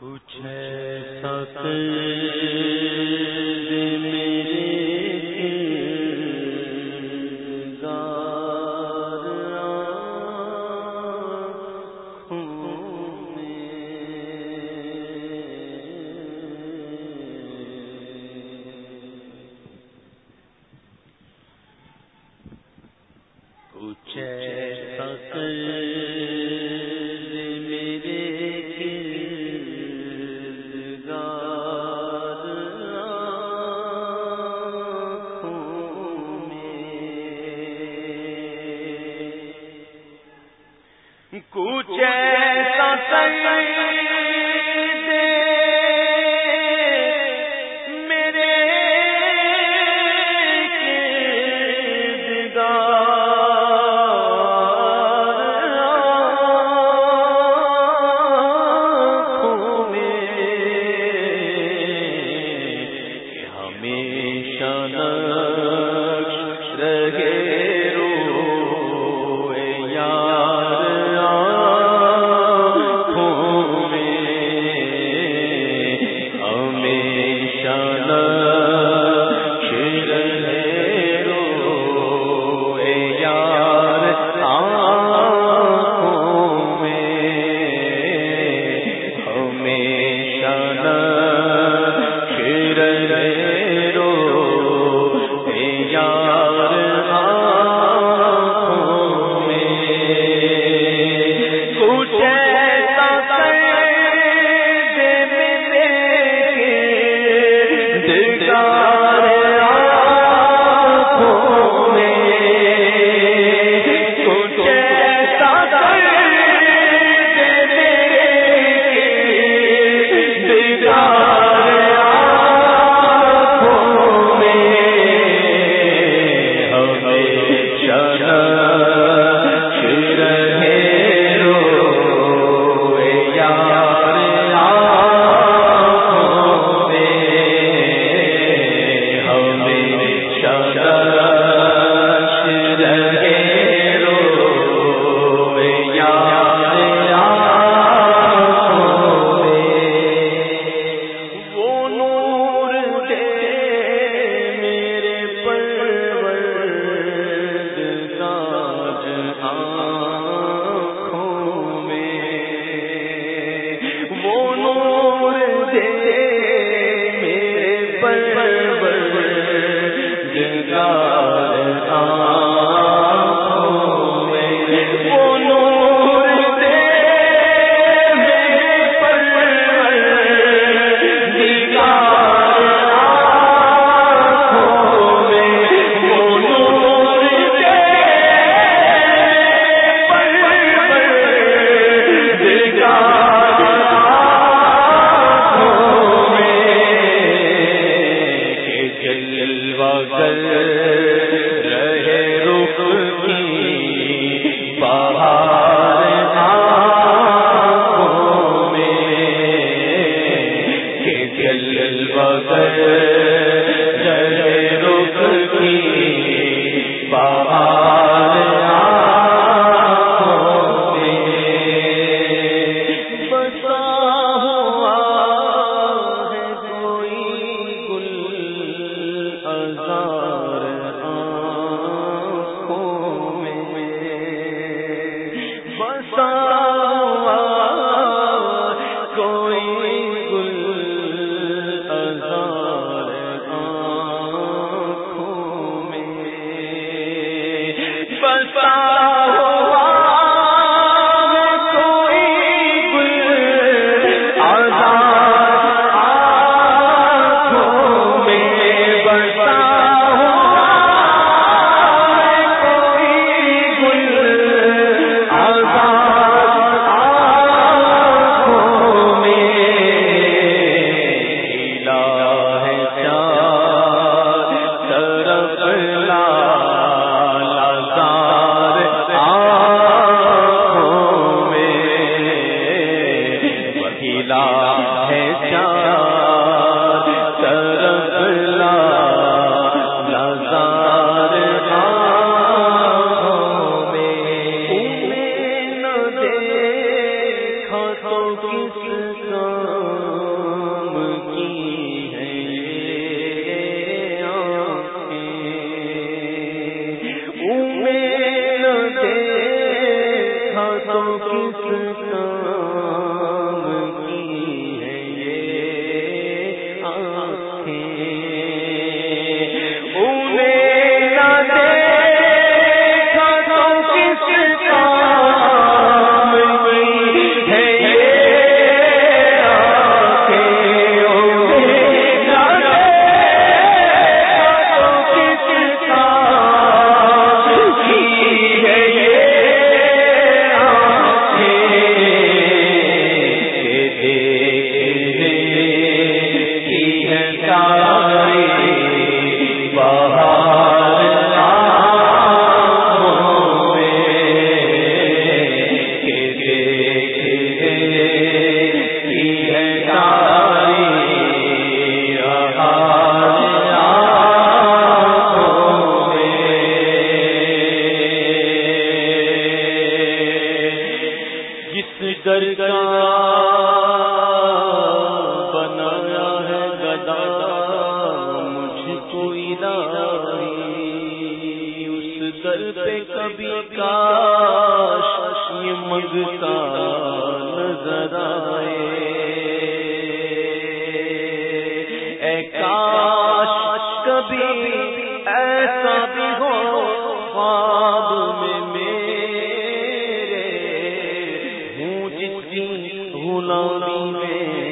کس کا غلامی میں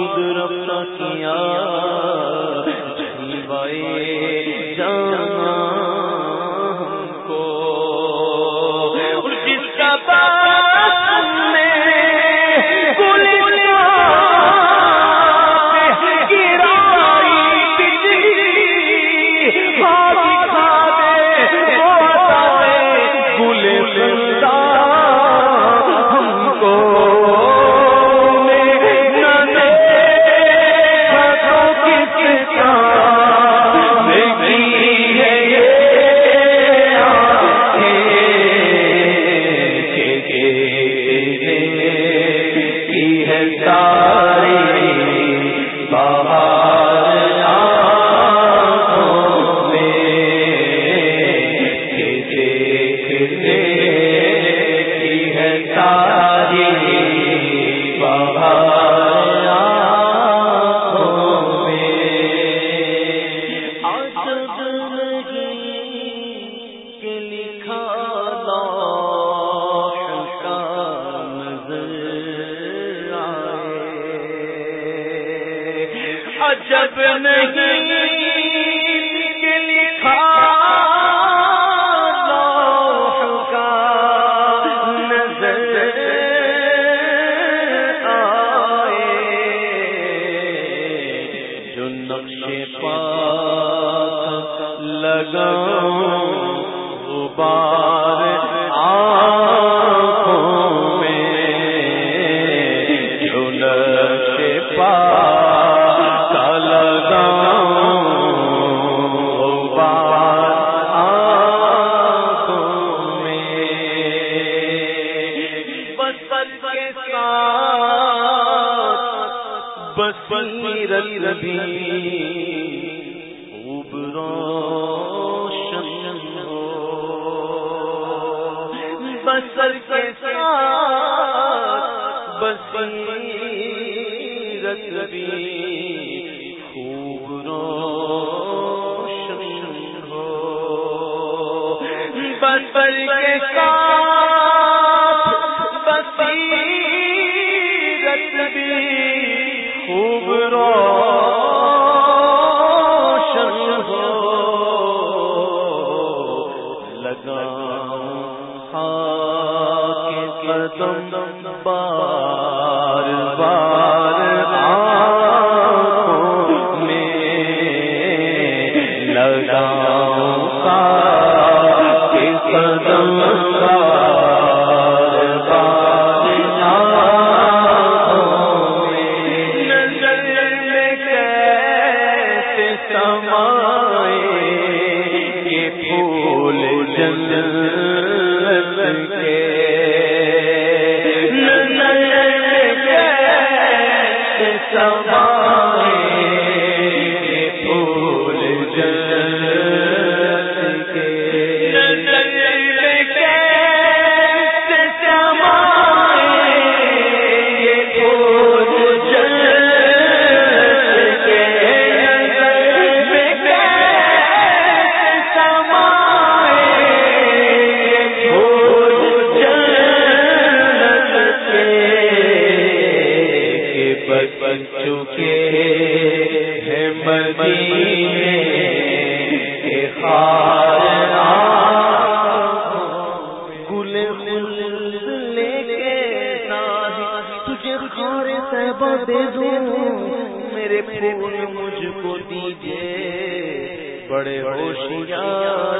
خود رفتہ کیا سوائے عجب نہیں کہ لکھا نبی، خوب روشن ہو۔ بسر کے ساتھ بصیرت بھی خوب روشن ہو۔ بسر کے ساتھ بصیرت بھی خوب روشن سمائے پھول جنت کے کے ہیں گل لے کے تجھے خار صحبہ دے دوں۔ میرے پھول مجھ کو دیجیے بڑے ہوشیار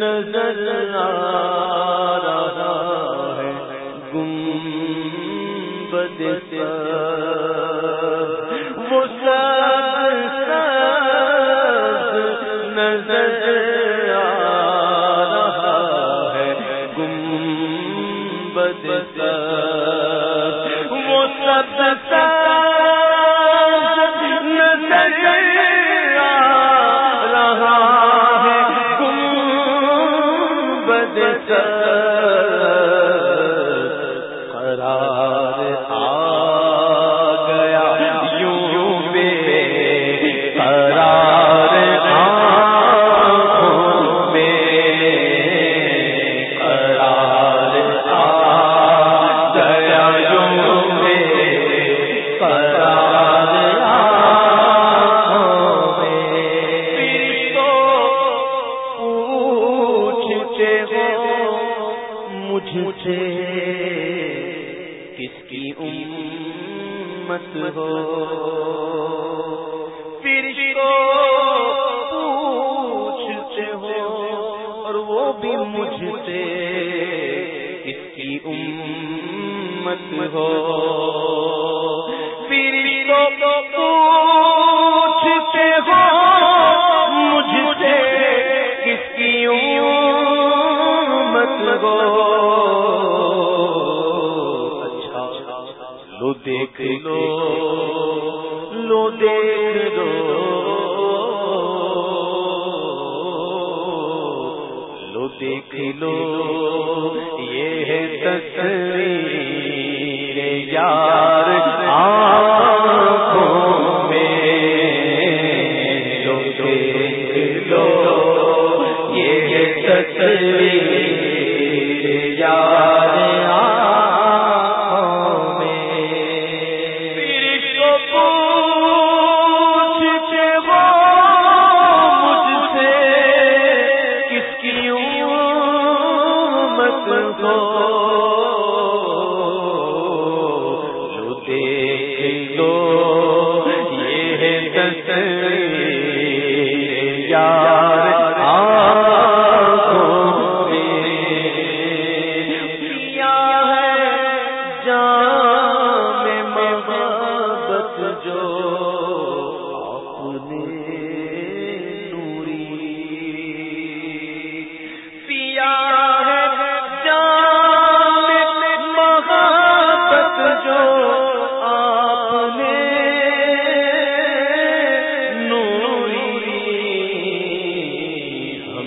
نظر آ مت ہو۔ پوچھتے ہو مجھ سے کس کی مت ہو؟ اچھا لو دیکھ لو لو دیکھ لو یہ تصویر یار آ دو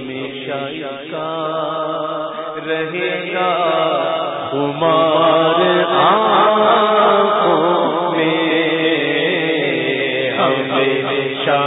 ہمیشہ کا رہے گا۔ ہمار میں ہمیشہ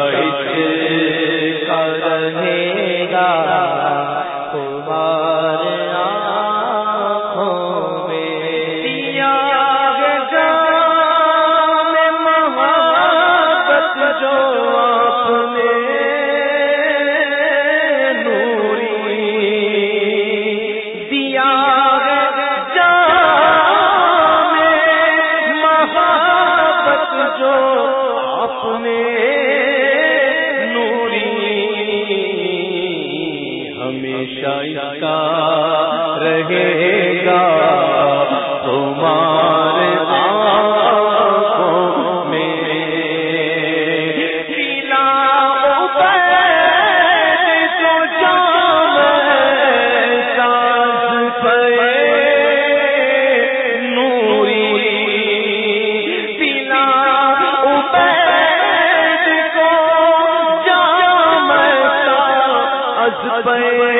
پے